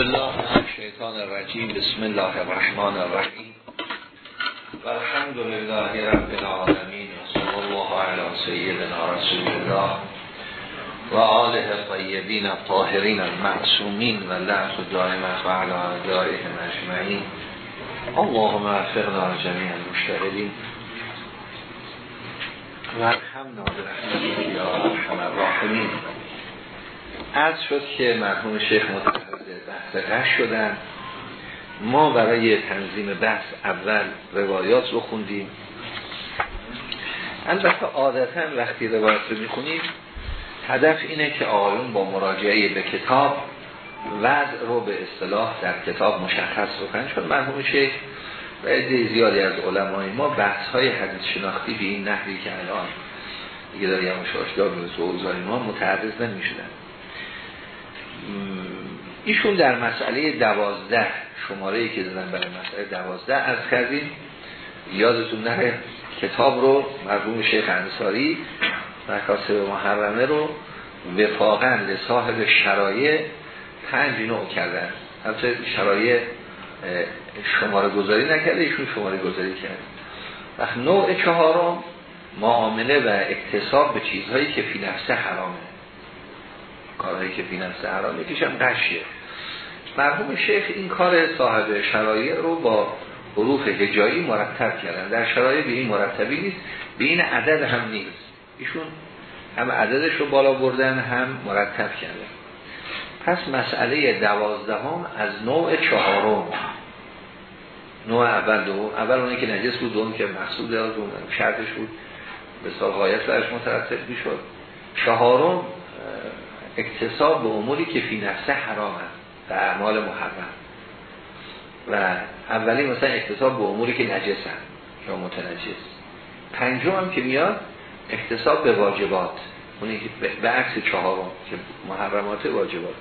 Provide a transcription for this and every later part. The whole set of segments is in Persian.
الله الشیطان الرجیم بسم الله الرحمن الرحیم. و الحمد لله رب العالمین و صلی الله علی سیدنا رسول الله و آله طیبین الطاهرین المعصومین و لعنت دائمت و علی اعدائهم اجمعین. اللهم افقنا جمیع المشتغلین و الحمد برحمتك یا ارحم الراحمین از شد که مرحوم شیخ متحد بحث قش شدن. ما برای تنظیم بحث اول روایات رو خوندیم. البته عادتا وقتی روایات رو می‌خونیم هدف اینه که آقایون با مراجعه به کتاب وضع رو به اصطلاح در کتاب مشخص کنن چون مرحوم شیخ و زیادی از علمای ما بحث های حدیث شناختی به این نحوی که الان دیگه داری همون شاشدار ما متعرض نمی شدن ایشون در مسئله دوازده شماره که دادن برای مسئله دوازده از کردیم. یادتون نره کتاب رو مرحوم شیخ انصاری مکاسب محرمه رو وفاقا لصاحب شرایع پنج نوع کردن البته شرایع شماره گذاری نکرده ایشون شماره گذاری کرد وقت نوع چهارم معامله و اکتساب به چیزهایی که فی نفسه حرامه. کارهایی که فی نفسه حرامه یکیش هم قشیه مرحوم شیخ این کار صاحب شرایع رو با حروف هجایی مرتب کردن. در شرایع به این مرتبی نیست به این عدد هم نیست. ایشون هم عددش رو بالا بردن هم مرتب کردن. پس مسئله دوازدهم از نوع چهارم. نوع اول دو. اول اونه که نجس بود دوم که مقصود دوم شرطش بود. به سال غایت برش مترتب می‌شد. چهارم اکتساب به اموری که فی نفسه حرام هست و اعمال محرم. و اولی مثلا اکتساب به اموری که نجسن یا متنجس. پنجم هم که میاد اکتساب به واجبات. اونی به عکس چهارم که محرمات واجبات.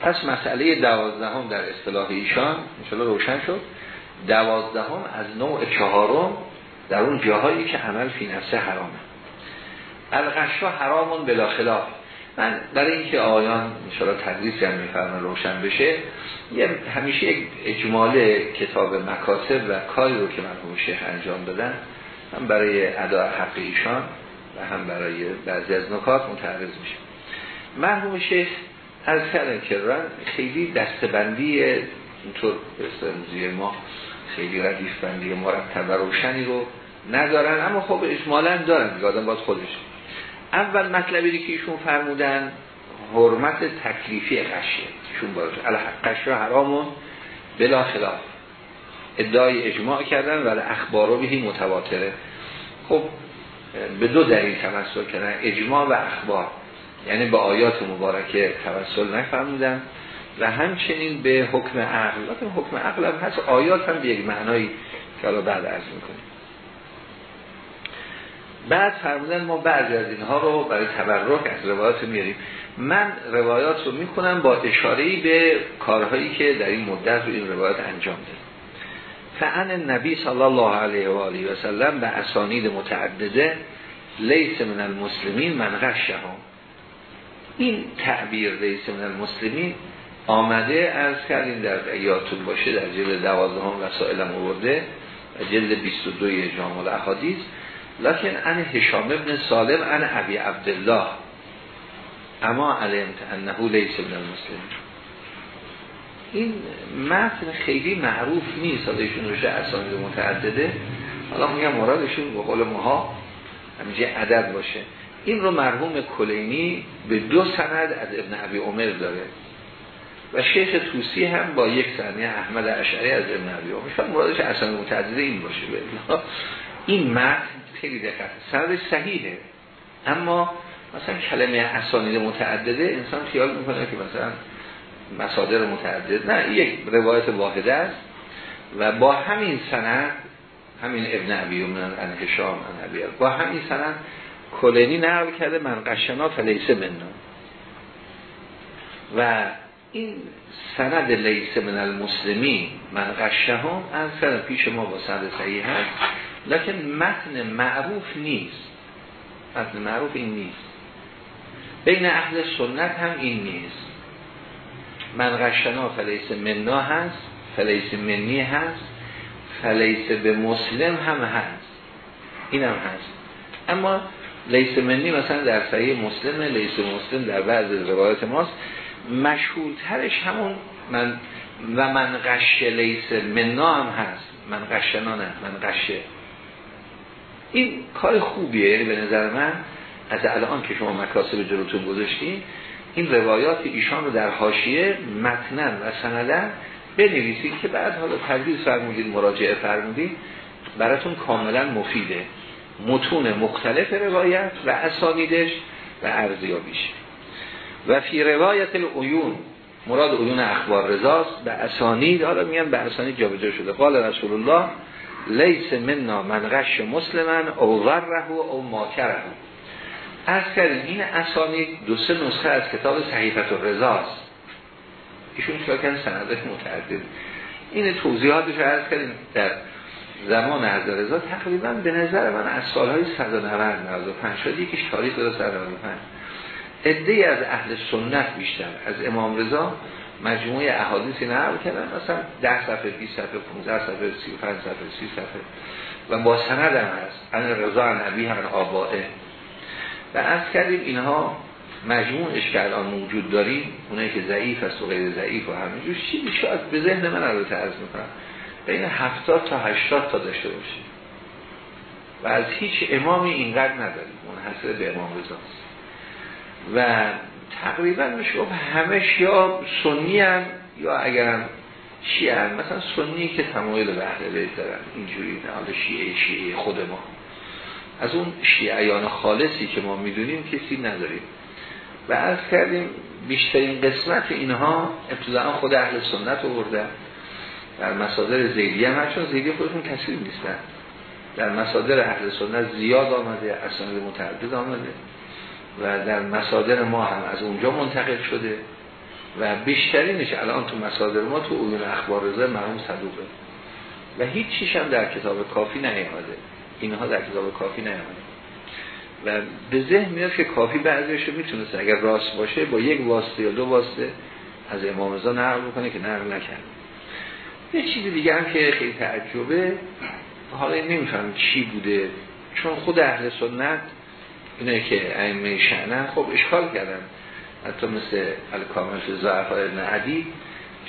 پس مسئله دوازدهم در اصطلاح ایشان انشاءالله روشن شد. دوازدهم از نوع چهارم در اون جاهایی که عمل فی نفسه حرامه. الغشا حرامون بلا خلاف. من برای اینکه آیان انشاءالله تدریس هم میفرمه روشن بشه یه همیشه یک اجمال کتاب مکاسب و کاری رو که مرحوم شیخ انجام دادن هم برای ادا حق ایشان و هم برای بعضی از نکات متعرض میشه. مرحوم شیخ از کردن که خیلی دستبندی اینطور به ما خیلی ردیف بندی مرتب و روشنی رو ندارن اما خب اجمالا دارن دیگه آدم باز خودش اول مطلبی که ایشون فرمودن حرمت تکلیفی قشه. ایشون باشه. قشه حرامون بلا خلاف. ادعای اجماع کردن ولی اخبارو بهی متواتره. خب به دو دلیل تمثل کردن. اجماع و اخبار. یعنی به آیات مبارکه توسل نفرمودن. و همچنین به حکم عقل. حکم عقل هم هست. آیات هم به یک معنایی که حالا بعد عرض می‌کنیم. بعد فرمودن ما بعضی از اینها رو برای تبرک از روایات میاریم. من روایات رو می‌کنم با اشارهی به کارهایی که در این مدت رو این روایات انجام ده فعن نبی صلی الله علیه و آله و سلم به اسانید متعدده لیس من المسلمین من غشهم. این تعبیر لیس من المسلمین آمده از کردیم در یادتون باشه در جلد دوازدهم وسائلم آورده جلد 22 جامل احادیث لکن ان هشام ابن سالم ان ابی عبدالله. اما علمت انه لیس ابن المسلم این متن خیلی معروف نیست حالا ایشون روشه اسانید متعدده. حالا میگم مرادشون به قول ماها همیشه عدد باشه. این رو مرحوم کلینی به دو سند از ابن عبی عمر داره. و شیخ توسی هم با یک سند یعنی احمد اشعری از ابن عبی عمر. شاید مرادش اسانید متعدده این باشه این متن خیلی دقت. سند صحیحه. اما مثلا کلمه اسانید متعدده انسان خیال می‌کنه که مثلا مصادر متعدد. نه یک روایت واحده است. و با همین سند همین ابن عبی من ان هشام ان با همین سند کلینی نقل کرده من قشنا فلیسه مننا. و این سند لیسه من المسلمین من قشهم از پیش ما با سند صحیح هست. لکن متن معروف نیست. متن معروف این نیست. بین اهل سنت هم این نیست. من غشنا فلیس مننا هست فلیس منی هست فلیس به مسلم هم هست. این هم هست. اما لیس منی مثلا در صحیح مسلم لیس مسلم در بعض روایات ماست. مشهورترش همون من و من غش لیس مننا هم هست. من غشنا نه من غشه این کار خوبیه یعنی به نظر من از الان که شما مکاسب جلوتون گذاشتین این روایات ایشان رو در حاشیه متنن و سندن بنویسید که بعد حالا تدریس فرمودید مراجعه فرمودید براتون کاملا مفیده. متون مختلف روایت و اسانیدش و ارزیابیش. و فی روایت العیون مراد عیون اخبار رضاست به اسانید حالا میگن به اسانید جابجا شده. قال رسول الله لیس منا من غش مسلمن او ذره او ماکره. از کردیم این اسانید دو سه نسخه از کتاب صحیفت و رضاست ایشون شاکن سندش متعدد. این توضیحاتش رو عرض کردیم. در زمان حضرت رضا تقریبا به نظر من از سالهای 190 95 شد. یکیش تاریخ داره 195 عده از اهل سنت بیشتر. از امام رضا مجموعه احادیثی نقل کردن مثلا 10 صفحه 20 صفحه 15 صفحه 35 صفحه 30 صفحه. و با سند هم هست. ان رضا عن ابی هم آبائه و از کردیم اینها مجموعش که الان موجود داریم اونایی که ضعیف است و غیر ضعیف و همه جور چیزی شاید به ذهن من البته عرض می‌کنم. بین 70 تا 80 تا داشته باشیم. و از هیچ امامی اینقدر نداریم. منحصر به امام رضاست. و تقریبا میشه همش یا سنی هم یا اگرم شیعه هم مثلا سنی که تمایل به اهل بیت دارن. اینجوری نه حالا شیعه شیعه خود ما. از اون شیعیان خالصی که ما می‌دونیم کسی نداریم. و از کردیم بیشترین قسمت اینها ابتداعا خود اهل سنت آورده در مصادر زیدی هم چون زیدی خودشون کسی نیستن. در مصادر اهل سنت زیاد آمده اسانید متعدد آمده. و در مصادر ما هم از اونجا منتقل شده و بیشترینش الان تو مصادر ما تو عیون اخبار رضا مرحوم صدوقه. و هیچ چیش هم در کتاب کافی نیامده. اینها در کتاب کافی نیامده. و به ذهن میاد که کافی بعضیش رو می‌تونست اگر راست باشه با یک واسطه یا دو واسطه از امام رضا نقل بکنه که نقل نکرد یه چیزی دیگه هم که خیلی تعجبه حالا نمیفهم چی بوده. چون خود اهل سنت اینه که ائمه شعنن خب اشکال کردن. حتی مثل الکامل ضعف ابن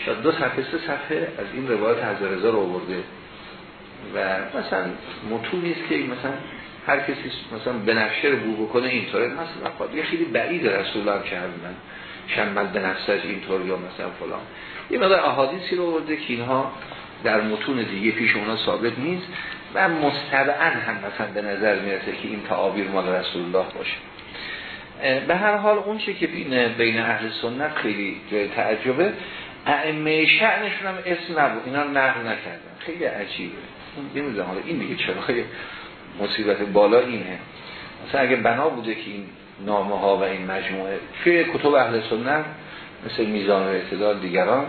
شاید دو صفحه سه صفحه از این روایت حضر رضا رو آورده. و مثلا متونی است که مثلا هر کسی مثلا بنفشه رو بو بکنه اینطوره. مثلا خب خیلی بعید رسول الله که من شمل بنفسش اینطور یا مثلا فلان. یه مقدار احادیثی رو آورده که اینها در متون دیگه پیش اونا ثابت نیست. و مستبعا هم مثلا به نظر می‌رسه که این تعابیر مال رسول الله باشه. به هر حال اون چه که بین بین اهل سنت خیلی تعجبه ائمه شأنشون هم اسم نبود. اینا نقل نکردن. خیلی عجیبه. نمی‌دونم حالا این دیگه چرا مصیبت بالا اینه. مثلا اگه بنا بوده که این نامه ها و این مجموعه توی کتب اهل سنت مثل میزان و اعتدال دیگران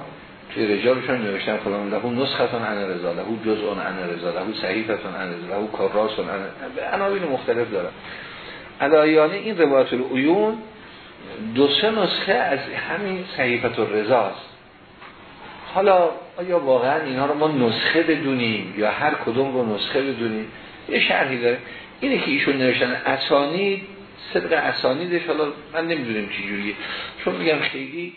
توی رجالشون نوشتن فلان لهو نسختون عن رضا لهو جزء عن رضا لهو صحیفتون عن رضا لهو کاراسون عن عناوین مختلف دارن. علایانه این روایت العیون دو سه نسخه از همین صحیفت الرضاست حالا آیا واقعا اینا رو ما نسخه بدونیم یا هر کدوم رو نسخه بدونیم؟ یه شرحی داره. اینه که ایشون نوشتن اسانید صدق اسانیدش حالا من نمی‌دونیم چی جوریه چون میگم خیلی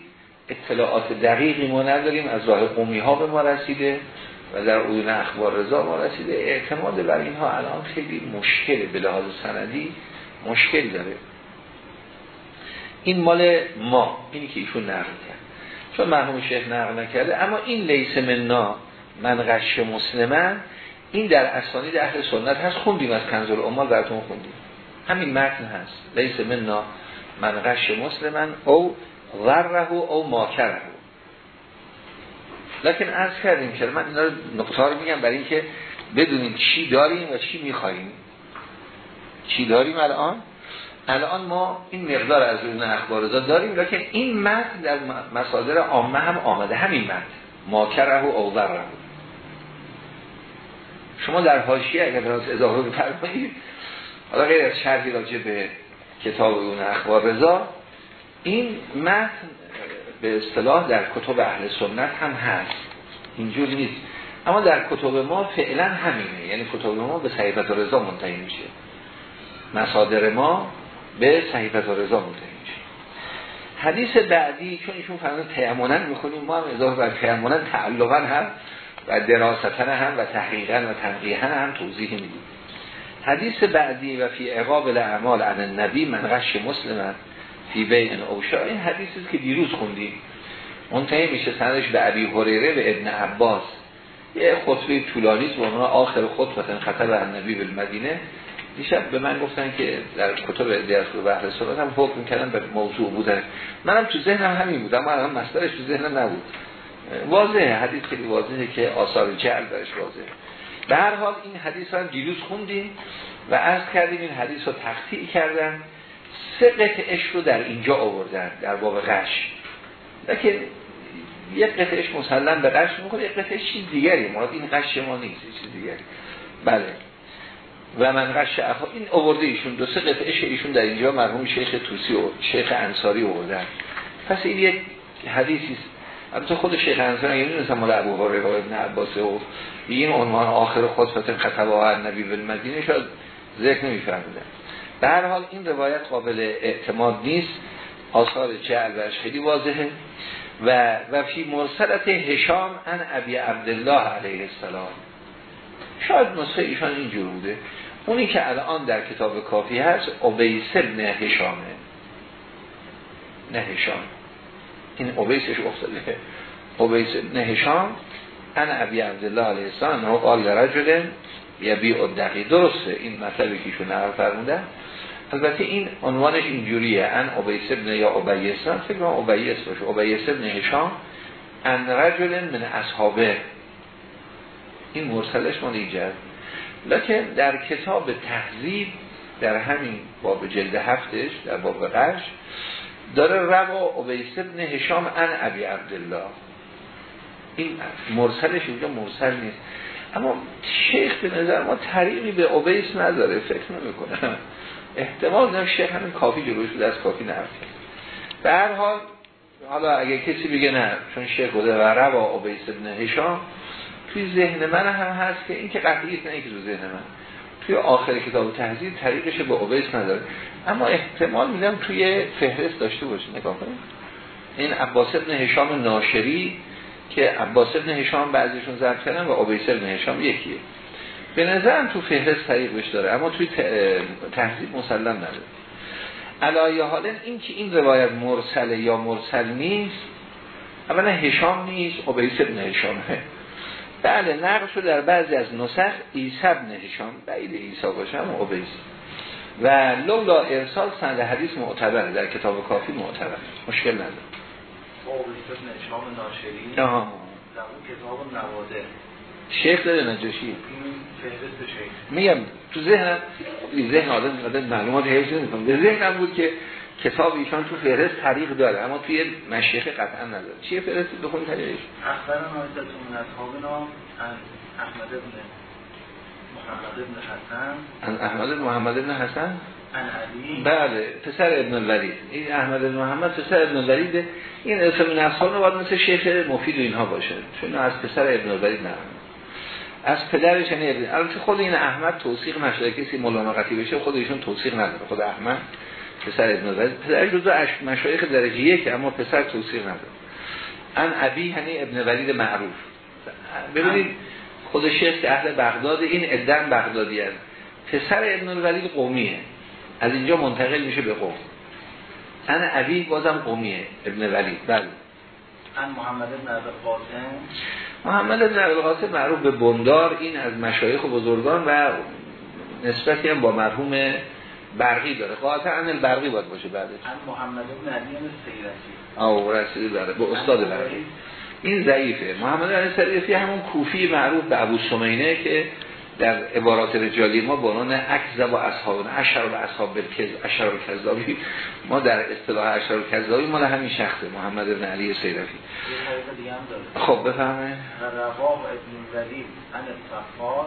اطلاعات دقیقی ما نداریم از راه قومی ها به ما رسیده و در عیون اخبار رضا ما رسیده. اعتماد بر اینها الان خیلی مشکل به لحاظ سندی مشکل داره. این مال ما اینی که ایشون نقل کرد. چون مرحوم شیخ نقل نکرده اما این لیس مننا من غش مسلمن این در اسانید اهل سنت هست. خوندیم از کنز الامال براتون خوندیم. همین متن هست. لیس مننا من غش مسلمن او ذره او ماکره. لکن عرض کردیم که من اینا رو رو میگم برای اینکه بدونیم چی داریم و چی میخواییم چی داریم الان؟ الان ما این مقدار از اون اخبار داریم لکن این متن در مصادر عامه هم آمده. همین متن. ماکره او ذره شما در حاشیه اگر براز اضافه بفرمایید حالا غیر از شرحی راجع به کتاب اون اخبار رضا این متن به اصطلاح در کتب اهل سنت هم هست. اینجور نیست. اما در کتب ما فعلا همینه. یعنی کتب ما به صحیفت رضا منتهی میشه. مصادر ما به صحیفت رضا منتهی میشه. حدیث بعدی چون ایشون فرمان تیمونن می‌خونیم ما هم اضافه بر تیمونن تعلقا هم و دراستن هم و تحقیقا و تنقیحا هم توضیح میدیم. حدیث بعدی و فی عقاب الاعمال عن النبی من غش مسلم فی بین اوشا این حدیثی که دیروز خوندیم. منتهی میشه سندش به ابی هریره و ابن عباس. یه خطبه طولانی است و آخر خطبه خطب النبی به مدینه دیشب به من گفتن که در کتب درس و بحر سنت هم حکم کردن به موضوع بودن. منم تو ذهنم همین بود اما الان مصدرش تو ذهنم نبود. واضحه حدیث خیلی واضحه که آثار جعل درش واضحه. به هر حال این حدیث رو دیروز خوندیم و عرض کردیم این حدیث رو تقطیع کردن. سه قطعش رو در اینجا آوردن در باب غش. لیکن یک قطعش مسلم به غش می‌کنه یک قطعش چیز دیگری. مراد این غش ما نیست چیز دیگری. بله. و من غش اخا این آورده ایشون دو سه قطعش ایشون در اینجا مرحوم شیخ توسی و شیخ انصاری آوردن. پس این یک حدیثی است. البته خود شیخ انصاری یعنی مثلا مال ابو هریره ابن عباس و این عنوان آخر خطبه خطبه نبی بالمدینه شاید ذکر نمی‌فرمودن به حال این روایت قابل اعتماد نیست. آثار جعل برش خیلی واضحه. و و فی مرسلت هشام ان ابی عبدالله علیه السلام. شاید نسخه ایشان اینجور بوده. اونی که الان در کتاب کافی هست عبیس ابن هشامه. نه هشام. این عبیسش افتاده. عبیس ابن هشام ان ابی عبدالله علیه السلام نه قال رجل یبی دقی درسته این مطلبی که ایشون نقل فرموده البته این عنوانش اینجوریه. ان عبیس ابن یا عبیس فکر کنم عبیس باشه. عبیس ابن هشام. ان رجل من اصحابه. این مرسلش ما ایجاد لکن در کتاب تحذیب در همین باب جلد هفتش در باب قش داره روا عبیس ابن هشام ان ابی عبدالله. این مرسلش اینجا مرسل نیست. اما شیخ به نظر ما طریقی به عبیس نداره فکر نمی کنم احتمال داره شیخ همین کافی جلوش بود از کافی نرفت به هر حال حالا اگه کسی بگه نه چون شیخ بوده و روا عبیس ابن هشام توی ذهن من هم هست که این که قطعی نه که تو ذهن من. توی آخر کتاب تهذیب طریقش به عبیس نداره. اما احتمال میدم توی فهرست داشته باشه نگاه کنید این عباس ابن هشام ناشری که عباس ابن هشام بعضیشون ضبط کردن و عبیس ابن هشام یکیه. به نظرم تو فهرست طریقش داره اما توی تهذیب مسلم نداره. علایه حالا این که این روایت مرسله یا مرسل نیست اولا هشام نیست عبیس ابن هشامه. بله نقل شد در بعضی از نسخ عیسی ابن هشام بعید عیسی باشه هم عبیس. و لولا ارسال سند حدیث معتبره در کتاب کافی معتبر مشکل نداره. هشام ناشری آها. در اون کتاب نواده شیخ داره نجاشی. میگم تو ذهنم ذهن آدم آدم معلومات حفظ نمی‌کنم به ذهنم بود که کتاب ایشان تو فهرست طریق داره اما توی مشیخه قطعا نداره. چیه فهرست؟ بخون طریقش اخبرنا من اصحابنا احمد ابن محمد ابن حسن. احمد محمد ابن حسن؟ بله پسر ابن الولید. این احمد ابن محمد پسر ابن الولید. این اسم اصحاب رو باید مثل شیخ مفید و اینها باشه. چون از پسر ابن الولید نه. از پدرش یعنی ابن البته خود این احمد توصیق نشده. کسی ملامقتی بشه خود ایشون توصیق نداره. خود احمد پسر ابن الولید. پدرش جزو مشایخ درجه یک اما پسر توصیق نداره. ان ابی یعنی ابن ولید معروف. ببینید خود شیخ اهل بغداد این ادن بغدادی است پسر ابن الولید قومیه. از اینجا منتقل میشه به قوم. ان ابی بازم قومیه ابن ولید. بله. ان محمد ابن قاسم محمد ابن قاسم معروف به بندار این از مشایخ و بزرگان و نسبتی هم با مرحوم برقی داره. قاطعا البرقی باید باشه بعدش. محمد ابن علی سیرتی. آه رسیدی داره به استاد برقی. این ضعیفه. محمد علی سیرتی همون کوفی معروف به ابو سمینه که در عبارات رجالی ما به عنوان اکذب و اصحاب اشر و اصحاب بالکذ اشر و کذابی ما در اصطلاح اشر و کذابی مال همین شخصه محمد ابن علی سیرفی. خب بفهمه رواه ابن ولید عن الصفار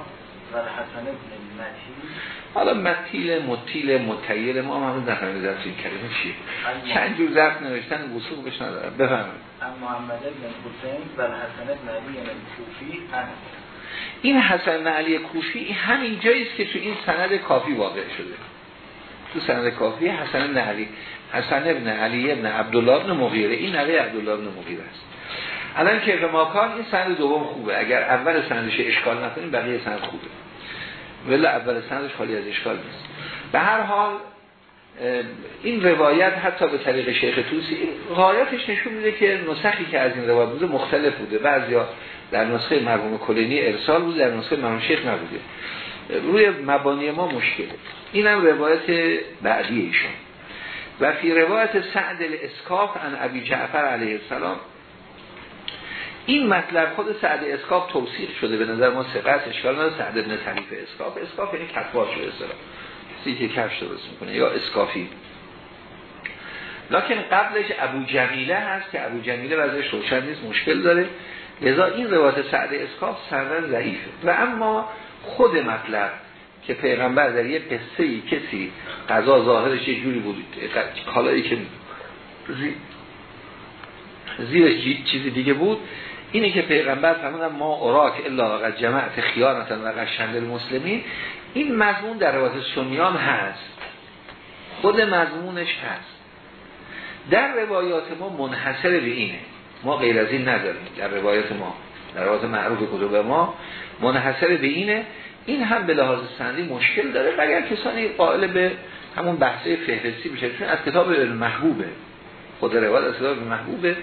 و حسن ابن حالا متیل متیل متیل ما هم همون نفهمید از این کلمه چیه؟ چند جور ضبط نوشتن وصول بهش ندارم بفهمید محمد ابن حسین و حسن ابن علی کوفی این حسن علی کوفی همین جایی است که تو این سند کافی واقع شده. تو سند کافی حسن علی حسن ابن علی ابن عبدالله ابن مغیره. این نوی عبدالله ابن مغیره است. الان که کان این سند دوم خوبه. اگر اول سندش اشکال نکنیم بقیه سند خوبه. ولی اول سندش خالی از اشکال نیست. به هر حال این روایت حتی به طریق شیخ توسی غایتش نشون میده که نسخی که از این روایت بوده مختلف بوده. بعضیا در نسخه مرحوم کلینی ارسال بود در نسخه مرحوم شیخ نبوده. روی مبانی ما مشکله. اینم روایت بعدی ایشون و فی روایة سعد الاسکاف عن ابی جعفر علیه السلام این مطلب خود سعد اسکاف توثیق شده به نظر ما سقط اشکال نداره. سعد ابن طریف اسکاف. اسکاف یعنی کتبار شده اصلا کسی که کفش درست می‌کنه یا اسکافی. لکن قبلش ابو جمیله هست که ابو جمیله وضعش روشن نیست مشکل داره. لذا این روایت سعد اسکاف سندا ضعیفه و اما خود مطلب که پیغمبر در یه قصه ای کسی قضا ظاهرش یه جوری بود کالایی که زیرش چیزی دیگه بود اینه که پیغمبر فرمودن ما اوراک الا وقت جمعت خیانتا و قشند المسلمین. این مضمون در روایت سنیان هست. خود مضمونش هست. در روایات ما منحصر به اینه. ما غیر از این نداریم. در روایات ما در روایات معروف کتب ما منحصر به اینه این هم به لحاظ سندی مشکل داره اگر کسانی قائل به همون بحثه فهرستی بشه. چون از کتاب محبوبه. خود روایت از کتاب محبوبه.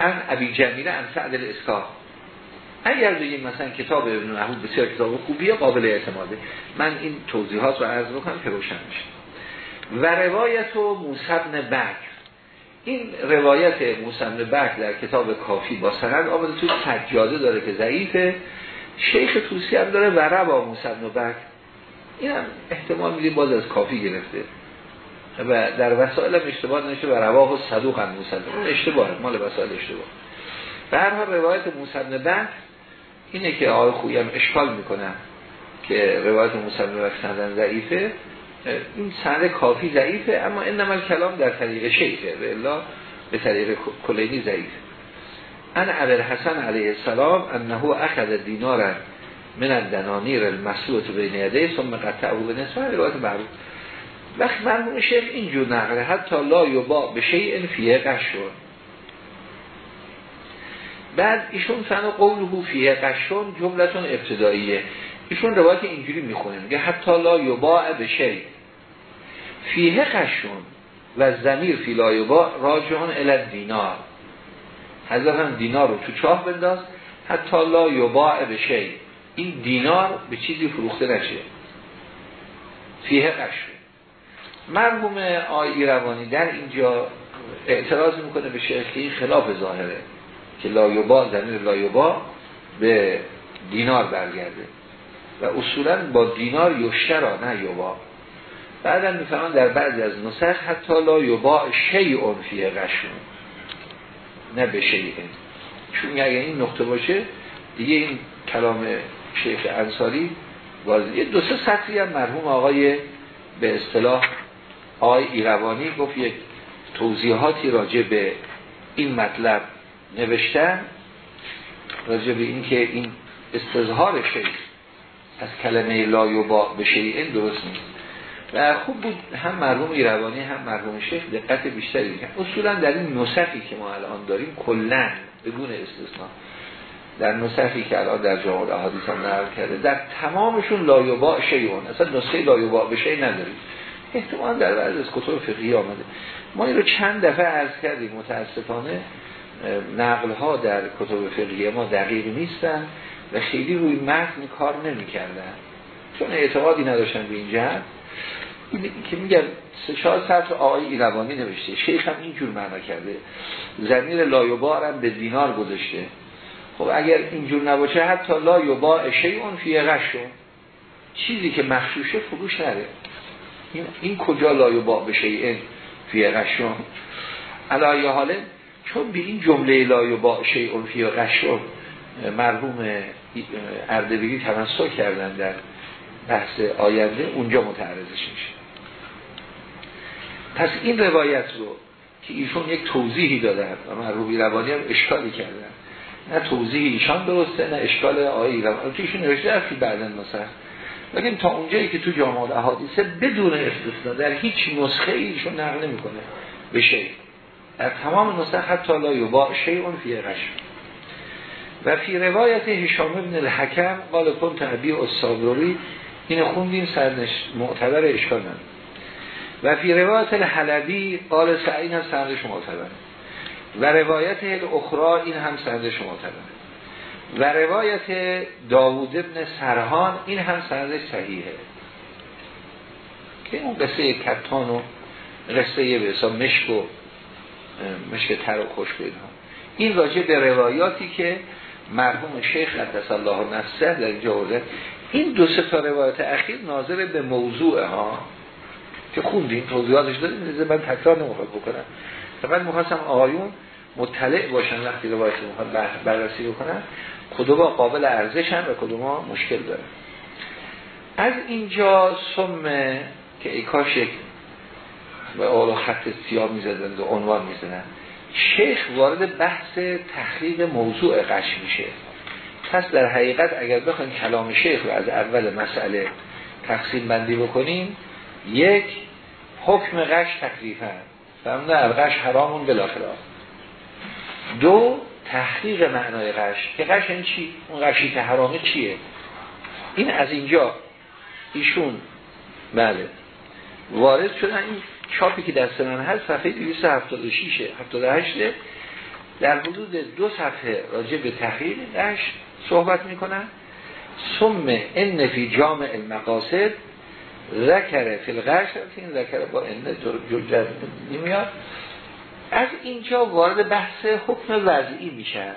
ان ابی جمیله ان سعد الاسکا اگر بگیم مثلا کتاب ابن محبوب بسیار کتاب خوبیه قابل اعتماده. من این توضیحات رو عرض بکنم که روشن میشه. و روایت و موسبن بکر این روایت موسبن بکر در کتاب کافی با سند آمده تو سجاده داره که ضعیفه. شیخ توسی هم داره و روا موسبن بکر. این هم احتمال میدیم باز از کافی گرفته. و در وسائل هم اشتباه نشه و رواه و صدوق هم موسد اون اشتباه مال وسائل اشتباه. به هر روایت موسد بن اینه که آقای خویی هم اشکال می‌کنن که روایت موسد بن سندن ضعیفه. این سند کافی ضعیفه اما این نمال کلام در طریق شیخه و الا به طریق کلینی ضعیفه ان عبر حسن علیه السلام انه اخذ دینارا من الدنانیر المسلوط بین یده ثم قطعه به نسبه روایت معروف. وقت مرمون شیخ اینجور نقله حتی لا یبا به شیء فیه قشون بعد ایشون فن قوله فیه قشون جملتون ابتداییه. ایشون روایت اینجوری می‌خونه میگه حتی لا یبا به شیء فیه قشون و زمیر فی لا یبا راجعون الى دینار حضرت دینار رو تو چاه بنداز حتی لا یبا به شیء این دینار به چیزی فروخته نشه. فیه قشون مرحوم آی روانی در اینجا اعتراض می‌کنه به شیخی خلاف ظاهره که لایوبا زمین لایوبا به دینار برگرده. و اصولا با دینار یشترا نه یوبا بعدا می‌فهمن در بعضی از نسخ حتی لا یوبا شیء فی قشون نه به شیء چون اگر این نقطه باشه دیگه این کلام شیخ انصاری واضحه دو سه سطری هم مرحوم آقای به اصطلاح آقای ایروانی گفت یک توضیحاتی راجع به این مطلب نوشتن راجع به این که این استظهار شیخ از کلمه با به این درست نیست. و خوب بود هم مرحوم ایروانی هم مرحوم شیخ دقت بیشتری کرد اصولا در این نسخی که ما الان داریم کلا بدون استثناء در نسخی که الان در جامعه احادیث هم نقل کرده در تمامشون لایوبا شیعون اصلا نسخه لایوبا به شیء نداریم. احتمال در بعض از کتب فقهی آمده. ما این چند دفعه عرض کردیم متاسفانه نقل ها در کتب فقهی ما دقیق نیستن. و خیلی روی متن کار نمی کردن چون اعتقادی نداشتن به این جهت. این که میگن سه چهار سطر آقای ایروانی نوشته. شیخ هم اینجور معنا کرده. زمیر لایوبار هم به دینار گذاشته. خب اگر اینجور نباشه حتی لایوبا شیعون فی غشو. چیزی که مغشوشه فروش نره. این, این کجا لا یباع بشیء فیه غش علی ای حاله چون به این جمله لا یباع بشیء فیه غش مرحوم اردبیلی تمسک کردن در بحث آینده اونجا متعرضش میشه. پس این روایت رو که ایشون یک توضیحی دادن و مرحوم ایروانی هم اشکالی کردن نه توضیح ایشان درسته نه اشکال آیه روانی که ایشون نوشته هستی بعدا مثلا. لیکن تا اونجایی که تو جامعه احادیثه بدون استثنا در هیچ نسخه ایشون نقل نمی‌کنه به شیء. در تمام نسخه حتی لا یباع اون فی غش و فی روایت هشام ابن الحکم قال کنت ابی الصابری این خوندیم سرنش معتبر اشکال و فی روایت الحلبی قال سعین هم سندش معتبر و روایت الاخرى این هم سندش معتبر و روایت داوود ابن سرهان این هم سندش صحیحه. که اون قصه کتان و قصه به حساب مشک و مشک تر و خوش اینها. این راجع به روایاتی که مرحوم شیخ قدس الله نفسه در ورده این دو سه تا روایت اخیر ناظر به موضوع ها که خوندیم توضیحاتش داریم من تکرار نمی‌خواد بکنم. فقط می‌خواستم آقایون مطلع باشن وقتی روایت می‌خواد بررسی بکنن. کدوما قابل ارزشن و کدوما مشکل داره. از اینجا سمه که ای کاش و اولو خط سیاه می‌زدن و عنوان می‌زنن شیخ وارد بحث تحقیق موضوع قش میشه. پس در حقیقت اگر بخوایم کلام شیخ رو از اول مسئله تقسیم بندی بکنیم یک حکم غش تکلیفا. فرمونه الغش حرامون بلاخلاف دو تحقیق معنای غش که غش این چی؟ اون غشی که حرامه چیه؟ این از اینجا ایشون بله وارد شدن. این چاپی که دست من هست صفحه 276 78 در حدود دو صفحه راجع به تحقیق غش صحبت می‌کنن. ثم ان فی جامع المقاصد ذکر فی الغش این ذکر با ان جوجر نمیاد. از اینجا وارد بحث حکم وضعی میشن.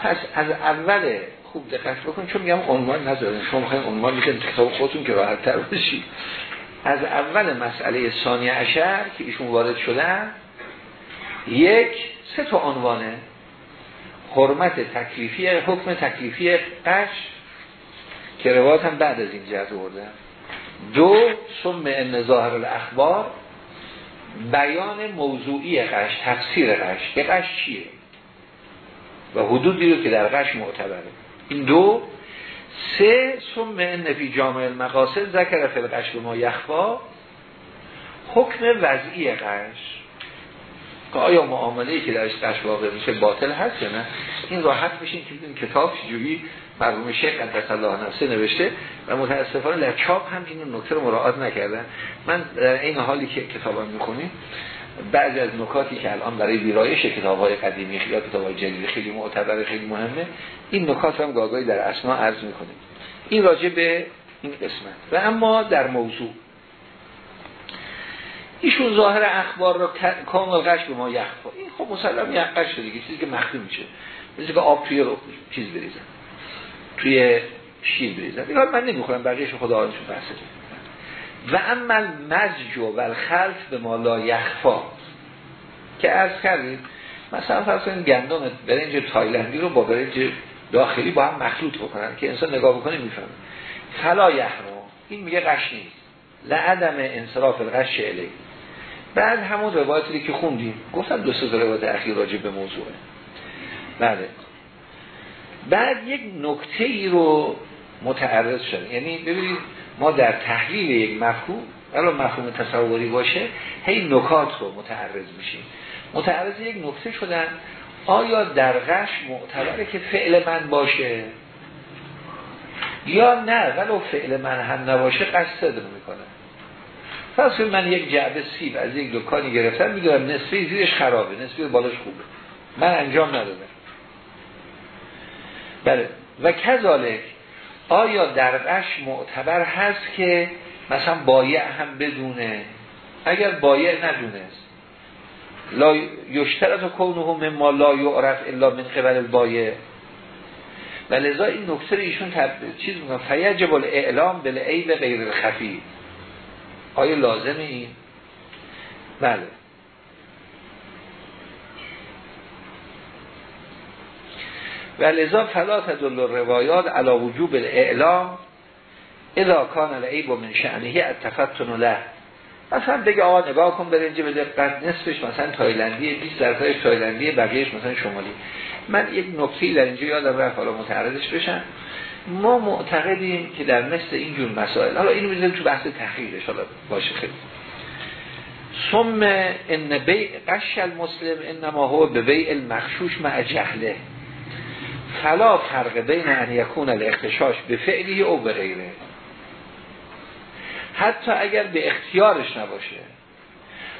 پس از اول خوب دقت بکن چون میگم عنوان نذارین شما می‌خواین عنوان می‌کنین کتاب خودتون که راحت تر از اول مسئله ثانی عشر که ایشون وارد شدن یک سه تا عنوانه. حرمت تکلیفی حکم تکلیفی قش که روایت هم بعد از این جهت بردن دو سم ان ظاهر الاخبار بیان موضوعی قش تفسیر قش. که قش چیه؟ و حدودی رو که در قش معتبره. این دو سه سم ان فی جامع المقاصد ذکر فی القش به ما یخفا. حکم وضعی قش که آیا معامله که درش قش واقع میشه باطل هست یا نه؟ این راحت بشین که این کتاب چجوری مرحوم شیخ قدس الله نفسه نوشته و متاسفانه در چاپ هم این نکته رو مراعات نکردن. من در این حالی که کتابم می‌خونیم بعضی از نکاتی که الان برای ویرایش کتاب های قدیمی یا کتاب های جدید خیلی معتبر خیلی مهمه این نکات هم گاگایی در اسنا عرض می‌کنیم. این راجع به این قسمت. و اما در موضوع. ایشون ظاهر اخبار رو کامل قش به ما یخفا این خب مسلم یقش دیگه چیزی که مخفی میشه. مثل که آب توی رو چیز بریزن. توی شیر بریزن. من نمی‌خورم بقیهش خدا آنشون بحثه و اما مزج و الخلط به ما لا یخفا. که از کردیم مثلا فرض کنید گندم برنج تایلندی رو با برنج داخلی با هم مخلوط بکنن که انسان نگاه بکنه می‌فهمه. فلا یحرم. این میگه قش نیست. لعدم انصراف القش الی بعد همون روایتی که خوندیم گفتم دو سه روایت اخیر راجع به موضوعه بله. بعد یک نکته ای رو متعرض شد یعنی ببینید ما در تحلیل یک مفهوم ولی مفهوم تصوری باشه هی نکات رو متعرض میشیم. متعرض یک نکته شدن آیا در غش معتبره که فعل من باشه؟ یا نه ولو فعل من هم نباشه قصد صدر می‌کنه. پس من یک جعبه سیب از یک دکانی گرفتم می‌دونم نصفه زیرش خرابه نصفه بالاش خوبه. من انجام ندادم. بله. و کذالک آیا در قش معتبر هست که مثلا بایع هم بدونه؟ اگر بایع ندونست. لا یشترط کونه مما لا یعرف الا من قبل البایع. و لذا این نکته ایشون تب... چیز میگن فیجب الاعلام بالعیب غیر خفی آیا لازمه این؟ بله. و لذا فلا تدل روایات علا وجوب الاعلام اذا کان العیب و من شأنه التفطن له. مثلا بگه آقا نگاه کن اینجا بده بعد نصفش مثلا تایلندی 20 درصدش تایلندی بقیهش مثلا شمالی. من یک نکته در اینجا یادم رفت حالا متعرضش بشن ما معتقدیم که در مثل اینجور مسائل حالا اینو می‌ذاریم تو بحث تحقیقش حالا باشه خیلی. ثم ان غش المسلم انما هو ببیع المغشوش مع جهله. فلا فرق بین ان یکون الاختشاش به فعلی او به حتی اگر به اختیارش نباشه.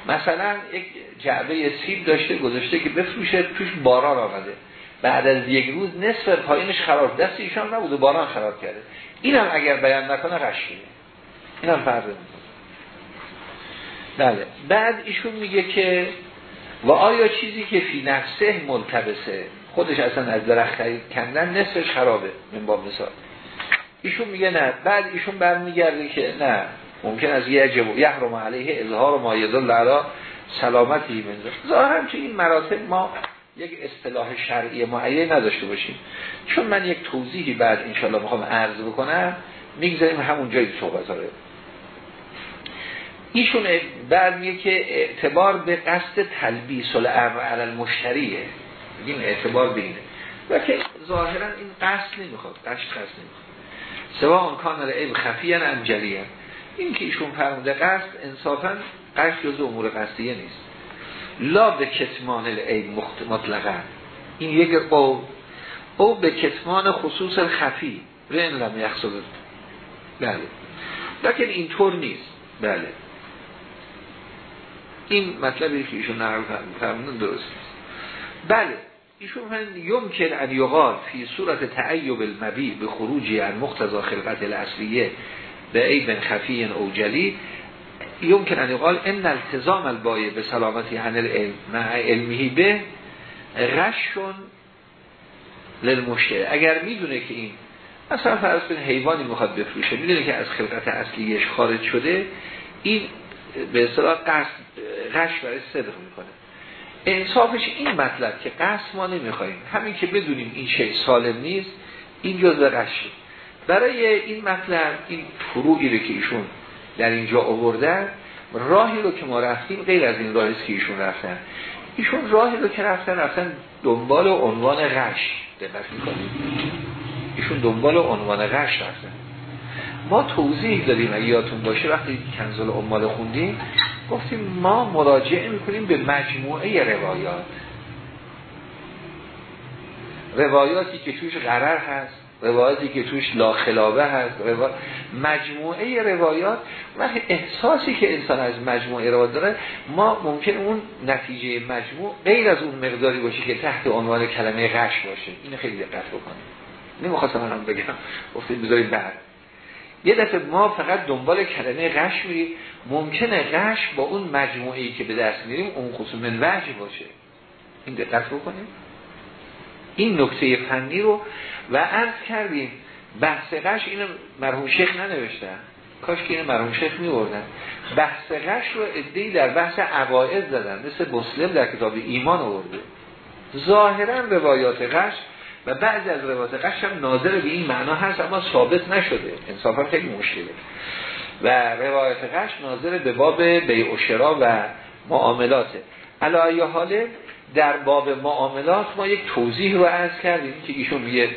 مثلا یک جعبه سیب داشته گذاشته که بفروشه توش باران آمده. بعد از یک روز نصف پایینش خراب دست ایشان نبوده باران خراب کرده. اینم اگر بیان نکنه غشیه اینم فرق بله. بعد ایشون میگه که و آیا چیزی که فی نفسه ملتبسه؟ خودش اصلا از درخت کندن نصفش خرابه من با مثال. ایشون میگه نه. بعد ایشون برمیگرده که نه ممکن از یه جب یحرم علیه اظهار ما یدل علی سلامتی من. ظاهرا تو این مراتب ما یک اصطلاح شرعی معین نداشته باشیم. چون من یک توضیحی بعد انشالله می‌خوام عرض بکنم می‌گذاریم همون جایی صحبت داره ایشون بعد میگه که اعتبار به قصد تلبیس الامر علی المشتریه. این اعتبار بینه و که ظاهرا این قصد نمی‌خواد قصد قصد نمی‌خواد. سوا اون کانال علم خفیان ام این که ایشون فرموده قصد انصافا قصد جز امور قصدیه نیست. لا به کتمان العیب مطلقا. این یک قول. او به کتمان خصوص خفی رن لم یخصد. بله. لیکن اینطور نیست. بله. این مطلبی که ایشون نقل فرمودن درست. نیست بله. ایشون فرمودن یمکن ان یقال فی صورت تعیب المبی به خروجی عن مقتضا خلقت الاصلیه به عیب خفی او جلی. یمکن ان یقال ان التزام البایع به سلامتی عن العلم مع علمه به غشون للمشتری اگر می‌دونه که این مثلا فرض کنید حیوانی می‌خواد بفروشه می‌دونه که از خلقت اصلیش خارج شده این به اصطلاح قصد غش برای صدق می‌کنه. انصافش این مطلب که قصد ما نمی‌خوایم همین که بدونیم این شیء سالم نیست این جزء غشه برای این مطلب این فروعی رو که ایشون در اینجا آوردن راهی رو که ما رفتیم غیر از این راهی که ایشون رفتن. ایشون راهی رو که رفتن رفتن دنبال عنوان غش. دقت می‌کنیم ایشون دنبال عنوان غش رفتن. ما توضیح دادیم اگه یادتون باشه وقتی کنزل امال خوندیم گفتیم ما مراجعه می‌کنیم به مجموعه روایات. روایاتی که توش غرر هست روایاتی که توش لاخلابه هست مجموعه روایات و احساسی که انسان از مجموعه روایات داره ما ممکن اون نتیجه مجموع غیر از اون مقداری باشه که تحت عنوان کلمه غش باشه. اینو خیلی دقت بکنیم نمی‌خواستم الان بگم. گفتید بذارید بعد. یه دفعه ما فقط دنبال کلمه غش میریم. ممکنه غش با اون مجموعه که به دست میریم اون خصوص من وجه باشه. این دقت بکنیم این نکته فنی رو و عرض کردیم بحث غش اینو مرحوم شیخ ننوشتن. کاش که اینو مرحوم شیخ میوردن. بحث غش رو ادهی در بحث عقاید زدن. مثل مسلم در کتاب ایمان آورده. ظاهرا روایات غش و بعضی از روایات غش هم ناظر به این معنا هست اما ثابت نشده. انصافا خیلی مشکله. و روایت غش ناظر به باب بیع و شرا و معاملاته. علایه حاله در باب معاملات ما یک توضیح رو عرض کردیم که ایشون میگه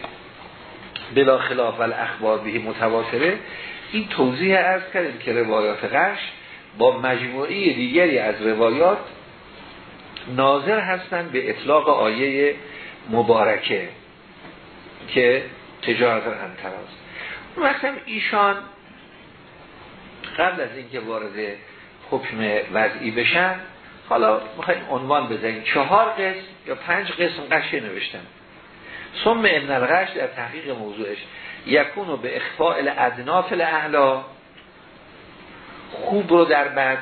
بلا خلاف و اخبار به متواتره. این توضیح عرض کردیم که روایات غش با مجموعی دیگری از روایات ناظر هستند به اطلاق آیه مبارکه. که تجارت انتراز مثلا ایشان قبل از اینکه وارد حکم وضعی بشن حالا می‌خوایم عنوان بزنیم. چهار قسم یا پنج قسم قشه نوشتن. ثم ابن الغش در تحقیق موضوعش یکونو به اخفاء الادناف الاعلا خوب رو در بعد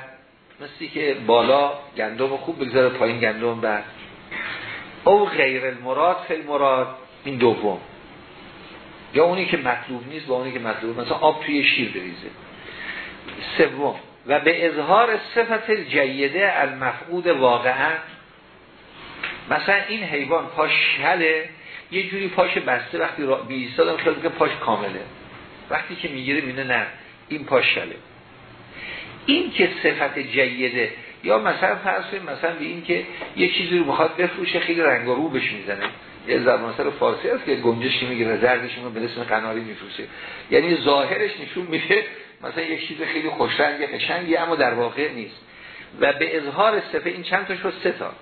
مثلی که بالا گندم خوب بگذاره پایین گندم بعد. او غیر المراد فی المراد این دوم. یا اونی که مطلوب نیست با اونی که مطلوب مثلا آب توی شیر بریزه. سوم. و به اظهار صفت جیده المفقود واقعا مثلا این حیوان پاش شله یه جوری پاش بسته وقتی ایستادم شد که پاش کامله. وقتی که می‌گیره مینه نه این پاش شله. این که صفت جیده یا مثلا فرض مثلا به این که یه چیزی رو می‌خواد بفروشه خیلی رنگ رو بهش می‌زنه. یه زبان مثلا فارسی هست که گنجش می‌گیره زردش رو به اسم قناری میفروشه. یعنی ظاهرش نشون میده مثلا یک چیز خیلی خوش رنگ قشنگی اما در واقع نیست. و به اظهار صفه این چند تا شد سه تا.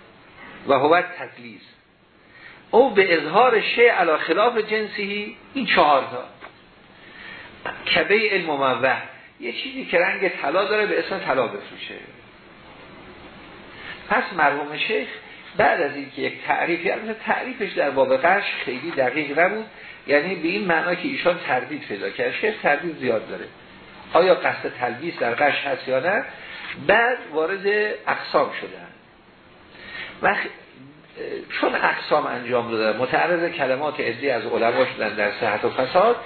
و هو تدلیس. او به اظهار شی علا خلاف جنسی این چهار تا. کبه علم یه چیزی که رنگ طلا داره به اسم طلا بفروشه. پس مرحوم شیخ بعد از اینکه یک تعریفی البته تعریفش در باب قش خیلی دقیق نبود یعنی به این معنا که ایشان تردید پیدا کرد. شیخ تردید زیاد داره. آیا قصد تلبیس در قش هست یا نه؟ بعد وارد اقسام شدن. و چون اقسام انجام داده متعرض کلمات ادی از علما شدن در صحت و فساد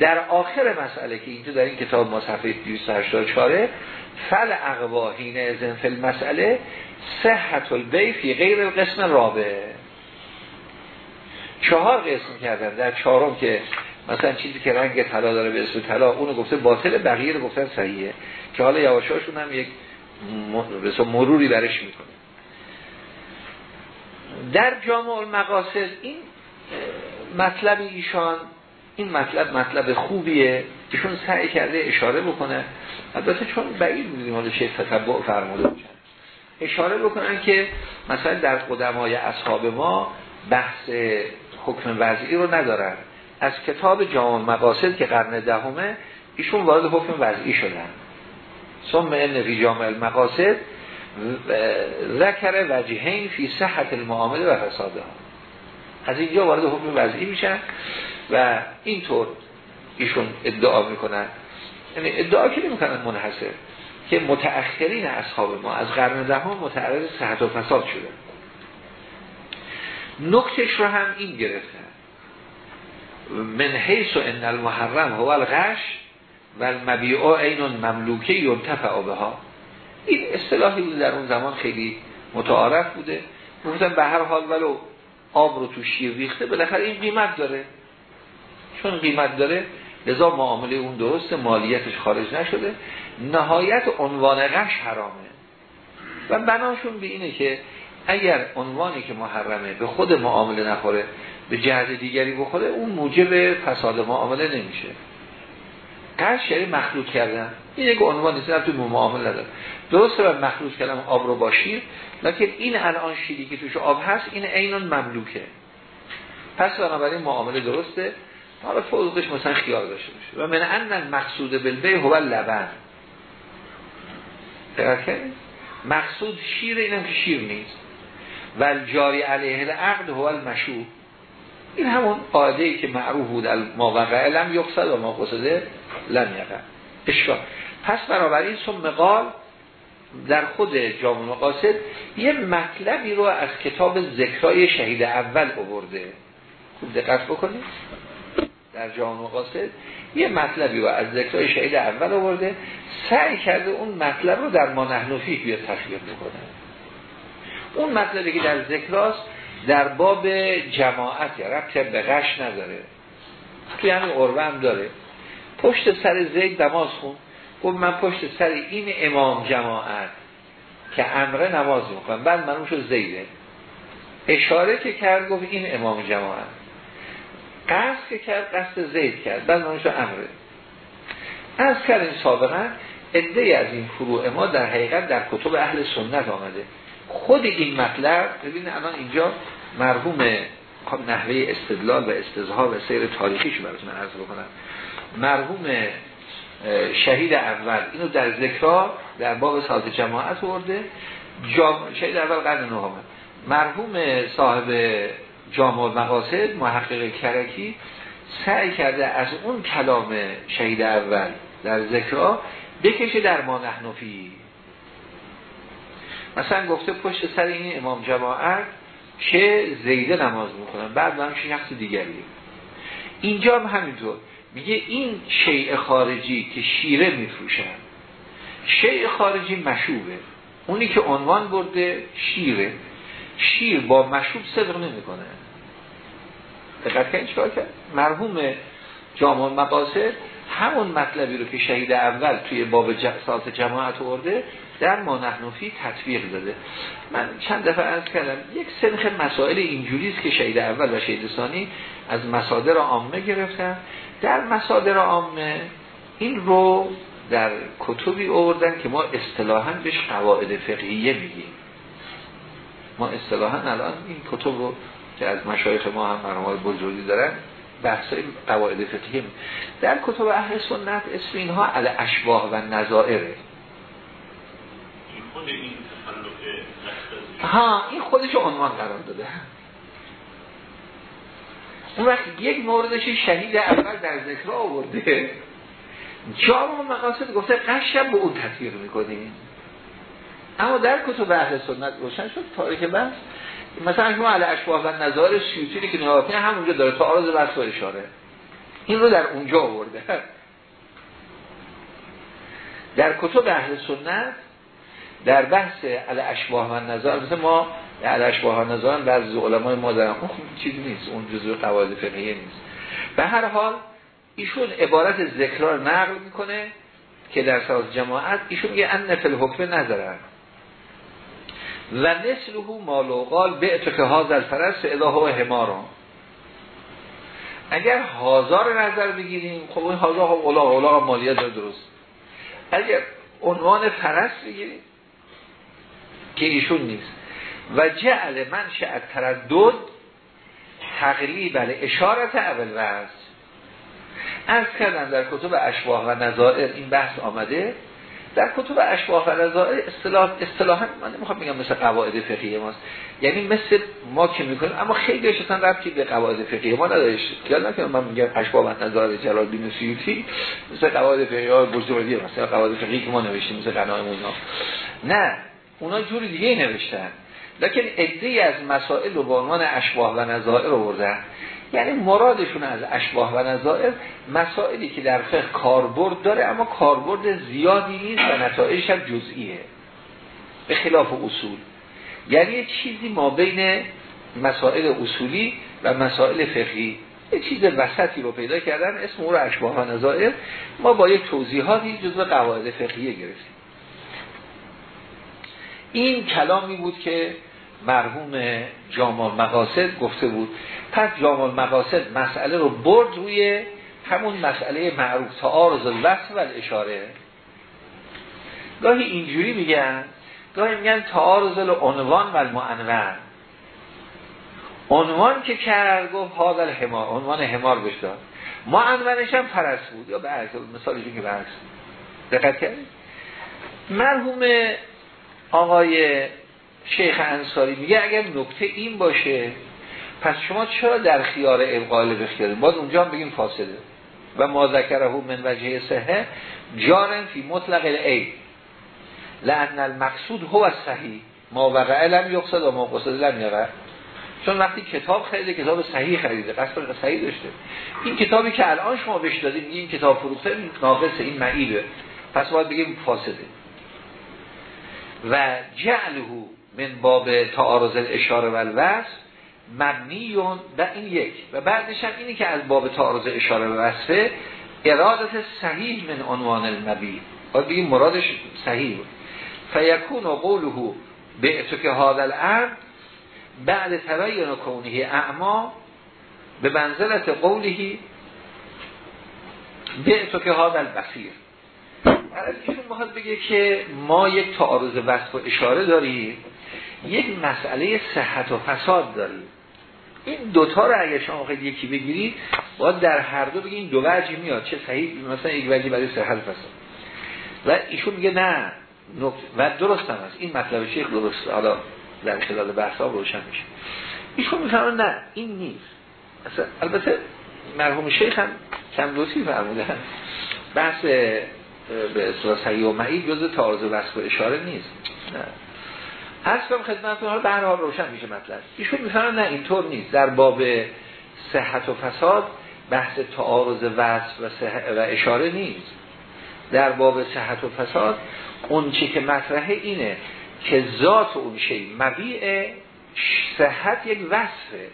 در آخر مسئله که اینجا در این کتاب ما صفحه 284 فل اقواهین ازن فی المسئله صحت البی فی غیر القسم رابع چهار قسم کردن. در چهارم که مثلا چیزی که رنگ طلا داره به اسم طلا اونو گفته باطل بقیه رو گفتن صحیحه. که حالا یواشاشون هم یک مروری برش می‌کنه. در جامع المقاصد این مطلب ایشان این مطلب مطلب خوبیه. ایشون سعی کرده اشاره بکنه. البته چون بعید بودیم حالا شیخ تتبع فرموده اشاره بکنن که مثلا در قدمای اصحاب ما بحث حکم وضعی رو ندارن. از کتاب جامع مقاصد که قرن دهمه ایشون وارد حکم وضعی شدن. ثم ان فی جامع المقاصد ذکر وجهین فی صحت المعامله و فساده ها از اینجا وارد حکم وضعی میشن و اینطور ایشون ادعا می‌کنن. یعنی ادعا که نمی‌کنن منحصر. که متأخرین اصحاب ما از قرن دهم متعرض صحت و فساد شده. نکتش رو هم این گرفتن من حیث و ان المحرم هو الغش و المبیع این مملوکه ینتفع بها. این اصطلاحی بود در اون زمان خیلی متعارف بوده. گفتن به هر حال ولو آب رو تو شیر ریخته بالاخره این قیمت داره. چون قیمت داره؟ لذا معامله اون درسته مالیتش خارج نشده. نهایت عنوان غش حرامه. و بناشون به اینه که اگر عنوانی که محرمه به خود معامله نخوره به جهت دیگری بخوره اون موجب فساد معامله نمیشه. قش یعنی مخلوط کردن. این یک عنوان نیست تو معامله نداره. درسته و مخلوط کردن آب رو باشیر لیکن این الان شیری که توش آب هست این عینون مملوکه. پس بنابراین معامله درسته. حالا فوقش مثلا خیال داشته باشه. و من ان مقصود بالبی هو لبن مقصود شیر اینم که شیر نیست. و جاری علیه العقد هو المشو این همون قاعده ای که معروف بود ما وقع لم یقصد و ما قصده لم یقع. اشکال. پس این ثم قال در خود جامع مقاصد یه مطلبی رو از کتاب ذکرای شهید اول آورده. خوب دقت بکنید. در جامع مقاصد یه مطلبی رو از ذکرای شهید اول آورده سعی کرده اون مطلب رو در ما نحنفی بیاد تخییر بکنه. اون مطلبی که در ذکراست در باب جماعت یا ربط به غش نداره. توی همین عربه هم داره. پشت سر زید نماز خون. گفت من پشت سر این امام جماعت که امره نماز می‌کنم بعد من شد زیده. اشاره که کرد گفت این امام جماعت. قصد که کرد قصد زید کرد. بعد من شد امره. از کردیم سابقا عده از این فروع ما در حقیقت در کتب اهل سنت آمده. خود این مطلب ببین الان اینجا مرحوم نحوه استدلال و استظهار و سیر تاریخیش براتون عرض بکنم. مرحوم شهید اول اینو در ذکرها در باب ساعت جماعت ورده. شهید اول قرن نهمه مرحوم صاحب جامع مقاصد محقق کرکی سعی کرده از اون کلام شهید اول در ذکرها بکشه در ما نحنفی مثلا گفته پشت سر این امام جماعت که زیده نماز می‌کنن بعد هم شخص دیگری. اینجا هم همینطور. میگه این شیء خارجی که شیره میفروشن شیء خارجی مشوبه اونی که عنوان برده شیره. شیر با مشوب صدق نمی‌کنه. دقت کنید چیکار کرد؟ مرحوم جامع مقاصد همون مطلبی رو که شهید اول توی باب ساعت جماعت ورده در ما نحنفی تطبیق داده. من چند دفعه از کردم یک سنخ مسائل اینجوری است که شهید اول و شهید ثانی از مصادر عامه گرفتن. در مصادر عامه این رو در کتبی آوردن که ما اصطلاحا بهش قواعد فقهیه میگیم. ما اصطلاحا الان این کتب رو که از مشایخ ما هم مرحوم بزرگی دارن بحثای قواعد فقهی در کتب اهل سنت اسم اینها علی اشباه و نظائره. ها این خودش عنوان قرار داده. اون وقت یک موردش شهید اول در ذکر آورده. جامع مقاصد گفته قشم به اون تطبیق می‌کنیم. اما در کتب اهل سنت روشن شد تاریخ بحث. مثلا شما علی اشباه و نظار سیوطی که نگاه همونجا داره تا آرز بحث و اشاره. این رو در اونجا آورده. در کتب اهل سنت در بحث علی اشباه و نظار مثل ما علی اشباه و نظار بعضی علمای ما دارن اون چیزی نیست اون جزء قواعد فقهیه نیست. به هر حال ایشون عبارت ذکرار نقل می‌کنه که در ساز جماعت ایشون میگه ان الحکم نظرن. و نسلهو مال و قال به که هاز الفرس الهه و همارون اگر هازار نظر بگیریم خب این هازار هم اولاغ اولاغ مالیت داره درست. اگر عنوان فرس بگیریم که ایشون نیست. و جعل من شعد تردد تقریب اشارت اول وز از کردن در کتب اشباه و نظائر این بحث آمده. در کتب اشباه و نظائر اصطلاح اصطلاحا من نمی‌خوام بگم مثل قواعد فقهی ماست. یعنی مثل ما که می‌کنیم اما خیلی اصلا ربطی به قواعد فقهی ما نداره خیال نکنم من میگم اشباه و نظائر جلال الدین سیوطی مثل قواعد فقهی ها بزرگی مثلا قواعد فقهی که ما نوشتیم مثل قناعه اونا نه اونا جوری دیگه نوشتن. لکن ادهی از مسائل رو به عنوان اشباه و نظائر آوردن. یعنی مرادشون از اشباه و نظائر مسائلی که در فقه کاربرد داره اما کاربرد زیادی نیست و نتایجش هم جزئیه. به خلاف اصول. یعنی چیزی ما بین مسائل اصولی و مسائل فقهی یه چیز وسطی رو پیدا کردن اسم او رو اشباه و نظائر. ما با یک توضیحاتی جزء قواعد فقهیه گرفتیم. این کلامی بود که مرحوم جامال مقاصد گفته بود پس جامال مقاصد مسئله رو برد روی همون مسئله معروف تعارض الوصف و اشاره گاهی اینجوری میگن گاهی میگن تعارض عنوان و المعنون. عنوان که کرد گفت حاضر حمار عنوان حمار بشتاد معنونش هم فرس بود یا برعکس مثالشون که برعکس دقت کردید؟ مرحوم آقای شیخ انصاری میگه اگر نکته این باشه پس شما چرا در خیار القال بخیارید؟ باید اونجا هم بگیم فاصله. و ما ذکره من وجه سهه جارن فی مطلق ای لان المقصود هو صحیح. ما وقع لم یقصد و ما قصد لم یقع. چون وقتی کتاب خریده کتاب صحیح خریده. قصد صحیح داشته. این کتابی که الان شما بهش دادیم این کتاب فروخته ناقص این معیبه پس باید بگیم فاسده و جعله من باب تعارض الاشاره و الوصف مبنیون و این یک. و بعدش هم اینی که از باب تعارض اشاره و وصفه ارادت صحیح من عنوان المبی باید بگیم مرادش صحیح بود. فیکون و قوله به که هذا الارض بعد تبین کونه اعما به منزلت قوله به که هذا البصیر. ایشون بگه که ما یک تعارض وصف و اشاره داریم یک مسئله صحت و فساد داریم. این دوتا رو اگر شما خیلی یکی بگیرید باید در هر دو بگید دو وجه میاد. چه صحیح مثلا یک وجه برای صحت و فساد. و ایشون میگه نه و درست هم هست. این مطلب شیخ درست. حالا در خلال بحث ها روشن میشه. ایشون می‌فهمه نه این نیست. اصلا البته مرحوم شیخ هم کم دوستی فرموده. بحث به صحیح و معید جز تعارض وصف و اشاره نیست. نه. هستم خدمتتون حالا به هر حال روشن میشه مطلب. ایشون می‌فهمن نه اینطور نیست. در باب صحت و فساد بحث تعارض وصف و, و اشاره نیست. در باب صحت و فساد اون چی که مطرحه اینه که ذات اون شی مبیع صحت یک وصفه.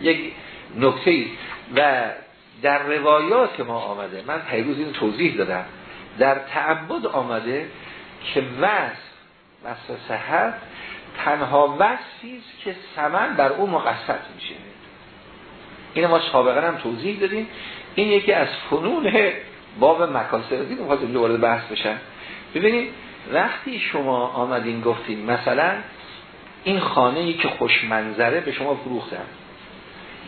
یک نکته و در روایات ما آمده من پیروز این توضیح دادم در تعبد آمده که وصف وصف صحت تنها وصفی که سمن بر او مقصد میشه. این ما سابقا هم توضیح دادیم. این یکی از فنون باب مکاسب دیدیم می‌خواد اینجا وارد بحث بشن ببینید وقتی شما آمدین گفتین مثلا این خانه ای که خوش منظره به شما فروختن.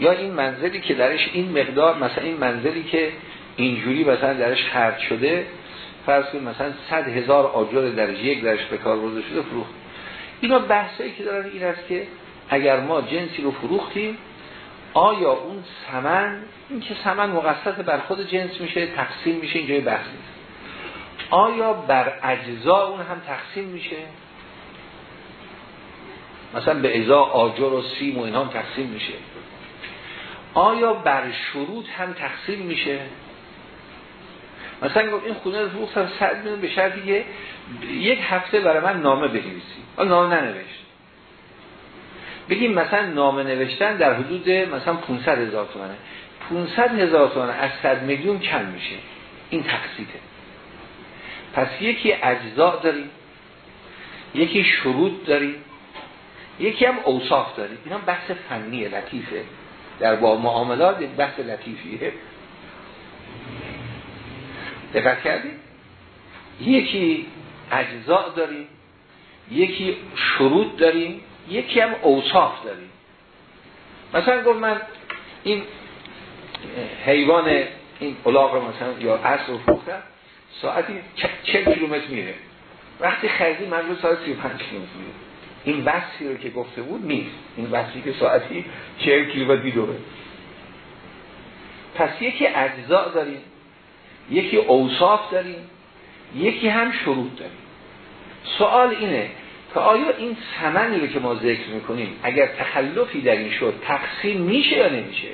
یا این منزلی که درش این مقدار مثلا این منزلی که اینجوری مثلا درش خرد شده فرض کنید مثلا صد هزار آجر درجه یک درش به کار برده شده فروخت. اینا بحثایی که دارن این است که اگر ما جنسی رو فروختیم آیا اون سمن این که سمن مقصد بر خود جنس میشه تقسیم میشه اینجای بحث نیست. آیا بر اجزا اون هم تقسیم میشه؟ مثلا به ازا آجر و سیم و اینا هم تقسیم میشه. آیا بر شروط هم تقسیم میشه؟ مثلا این خونه رو فروختم صد به شرطی که یک هفته برای من نامه بنویسی. حالا نامه ننوشت. بگیم مثلا نامه نوشتن در حدود مثلا 500 هزار تومنه. 500 هزار تومنه از 100 میلیون کم میشه. این تقسیطه پس یکی اجزاء داریم یکی شروط داریم یکی هم اوصاف داریم اینا بحث فنیه لطیفه. در با معاملات بحث لطیفیه. دقت کردیم یکی اجزاء داریم یکی شروط داریم یکی هم اوصاف داریم. مثلا گفت من این حیوان این الاغ مثلا یا اصل رو فروختم ساعتی چه کیلومتر میره. وقتی خریدی من رو ساعت 35 کیلومتر میره. این بحثی رو که گفته بود نیست. این بحثی که ساعتی 40 کیلومتر بیدوره پس یکی اجزاء داریم. یکی اوصاف داریم یکی هم شروط داریم. سوال اینه که آیا این سمنی رو که ما ذکر می‌کنیم اگر تخلفی در این شد تقسیم میشه یا نمیشه؟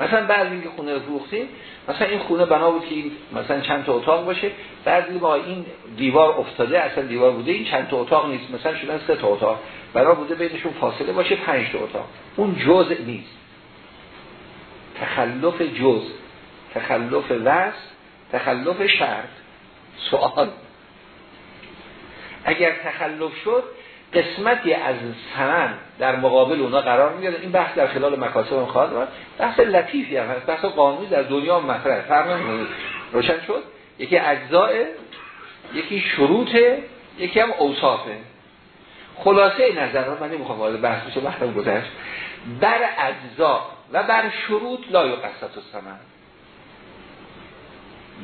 مثلا بعد اینکه خونه رو فروختیم مثلا این خونه بنا بود که مثلا چند تا اتاق باشه بعضی با این دیوار افتاده اصلا دیوار بوده این چند تا اتاق نیست مثلا شدن سه تا اتاق برای بوده بینشون فاصله باشه پنج تا اتاق. اون جزء نیست. تخلف جز تخلف وس تخلف شرط. سوال. اگر تخلف شد قسمتی از سمن در مقابل اونا قرار می‌گیره این بحث در خلال مکاسب خواهد بود بحث لطیفی هم هست. بحث قانونی در دنیا مطرحه فرق روشن شد؟ یکی اجزاء یکی شروطه یکی هم اوصافه خلاصه نظر من نمی‌خوام وارد بحث بشه وقتم گذشت. بر اجزا و بر شروط لا یقصد سمن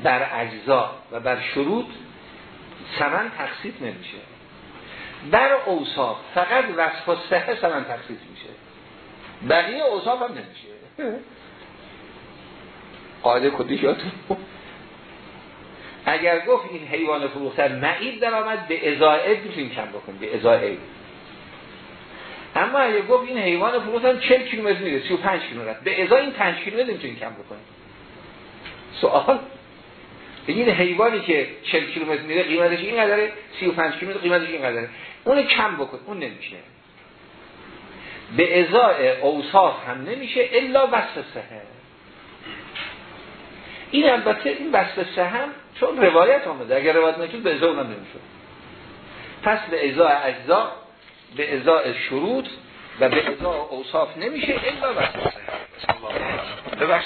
بر اجزا و بر شروط سمن تقسیط نمیشه. بر اوصاف فقط وصف و صحه سمن تقسیط میشه. بقیه اوصاف هم نمیشه. قاعده کدی یادتون اگر گفت این حیوان فروختن معید در آمد به ازای می‌تونیم کم بکنیم به ازای اما اگر گفت این حیوان فروختن 40 کیلومتر میره 35 کیلومتر. به ازای این 5 کیلومتر می‌تونیم کم بکنیم. سوال. این حیوانی که 40 کیلومتر میره قیمتش اینقدره 35 کیلومتر قیمتش اینقدره اون کم بکن. اون نمیشه. به ازای اوصاف هم نمیشه الا وصف سهه این البته این وصف سهه هم چون روایت آمده. اگر روایت نکنید به ازای اونم نمیشه پس به ازای اجزا به ازای شروط و به ازای اوصاف نمیشه الا وصف سهه